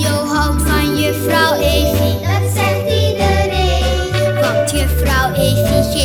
Theo houdt van juffrouw Evie. Dat zegt iedereen. Want juffrouw Evie